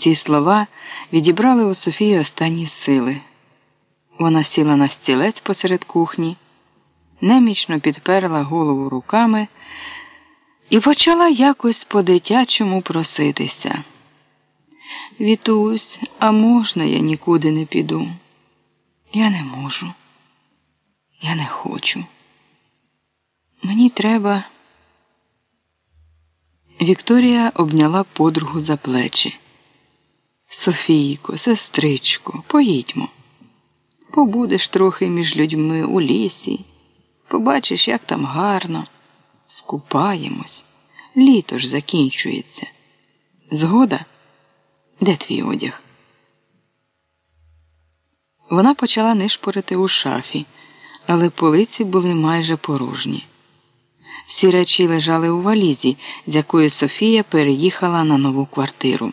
Ці слова відібрали у Софії останні сили. Вона сіла на стілець посеред кухні, немічно підперла голову руками і почала якось по-дитячому проситися. Вітусь, а можна я нікуди не піду? Я не можу. Я не хочу. Мені треба. Вікторія обняла подругу за плечі. Софійко, сестричко, поїдьмо. Побудеш трохи між людьми у лісі, побачиш, як там гарно, скупаємось. Літо ж закінчується. Згода? Де твій одяг? Вона почала нишпорити у шафі, але полиці були майже порожні. Всі речі лежали у валізі, з якої Софія переїхала на нову квартиру.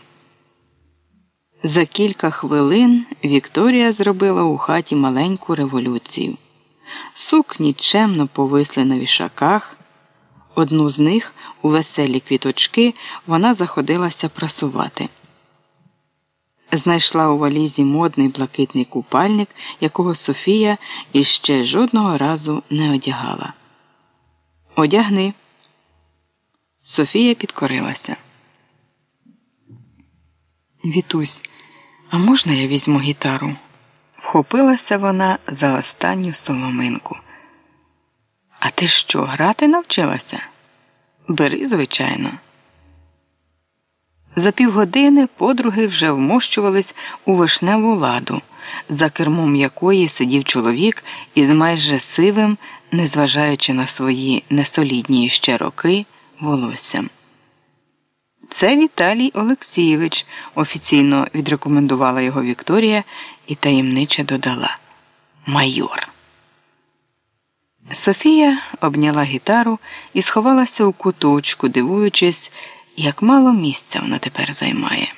За кілька хвилин Вікторія зробила у хаті маленьку революцію. Сукні чемно повисли на вішаках. Одну з них у веселі квіточки вона заходилася прасувати. Знайшла у валізі модний блакитний купальник, якого Софія іще жодного разу не одягала. Одягни. Софія підкорилася. Вітусь, а можна я візьму гітару? Вхопилася вона за останню соломинку. А ти що, грати навчилася? Бери, звичайно. За півгодини подруги вже вмощувались у вишневу ладу, за кермом якої сидів чоловік із майже сивим, незважаючи на свої несолідні ще роки, волоссям. Це Віталій Олексійович, офіційно відрекомендувала його Вікторія і таємниче додала Майор. Софія обняла гітару і сховалася у куточку, дивуючись, як мало місця вона тепер займає.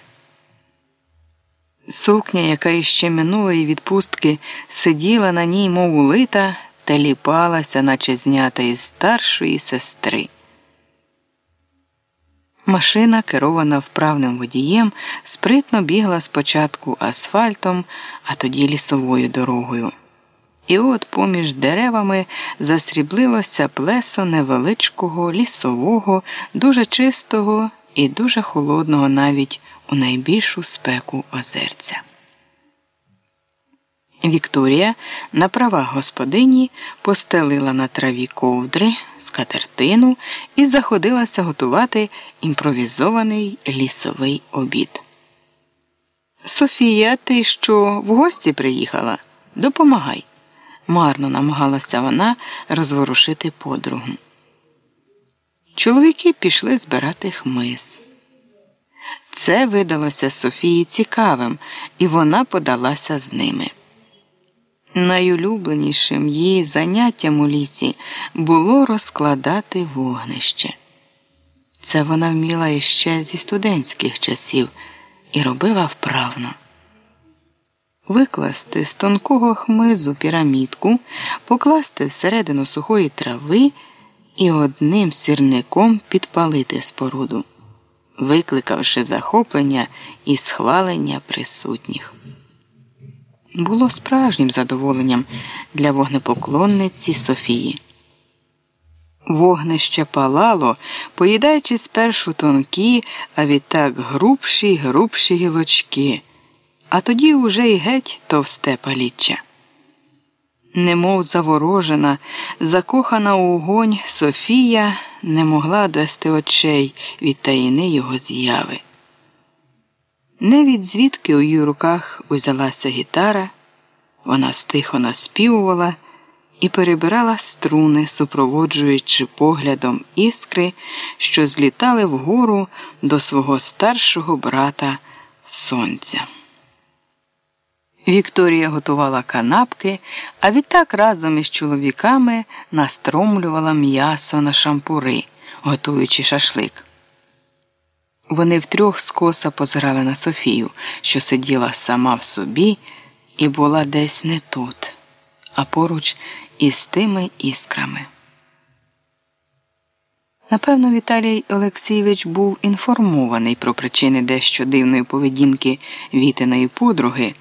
Сукня, яка іще минулої відпустки сиділа на ній, мов улита, та ліпалася, наче знята із старшої сестри. Машина, керована вправним водієм, спритно бігла спочатку асфальтом, а тоді лісовою дорогою. І от поміж деревами засріблилося плесо невеличкого, лісового, дуже чистого і дуже холодного навіть у найбільшу спеку озерця. Вікторія на правах господині постелила на траві ковдри, скатертину і заходилася готувати імпровізований лісовий обід. Софія, ти що в гості приїхала? Допомагай. Марно намагалася вона розворушити подругу. Чоловіки пішли збирати хмиз. Це видалося Софії цікавим, і вона подалася з ними. Найулюбленішим її заняттям у лісі було розкладати вогнище. Це вона вміла іще зі студентських часів і робила вправно. Викласти з тонкого хмизу пірамідку, покласти всередину сухої трави і одним сірником підпалити споруду, викликавши захоплення і схвалення присутніх було справжнім задоволенням для вогнепоклонниці Софії. Вогнище палало, поїдаючи спершу тонкі, а відтак грубші й грубші гілочки, а тоді уже й геть товсте паліччя. Немов заворожена, закохана у огонь Софія не могла дасти очей від таїни його з'яви. Не від звідки у її руках узялася гітара, вона стихо наспівувала і перебирала струни, супроводжуючи поглядом іскри, що злітали вгору до свого старшого брата Сонця. Вікторія готувала канапки, а відтак разом із чоловіками настромлювала м'ясо на шампури, готуючи шашлик. Вони втрьох скоса позирали на Софію, що сиділа сама в собі і була десь не тут, а поруч із тими іскрами. Напевно, Віталій Олексійович був інформований про причини дещо дивної поведінки Вітиної подруги.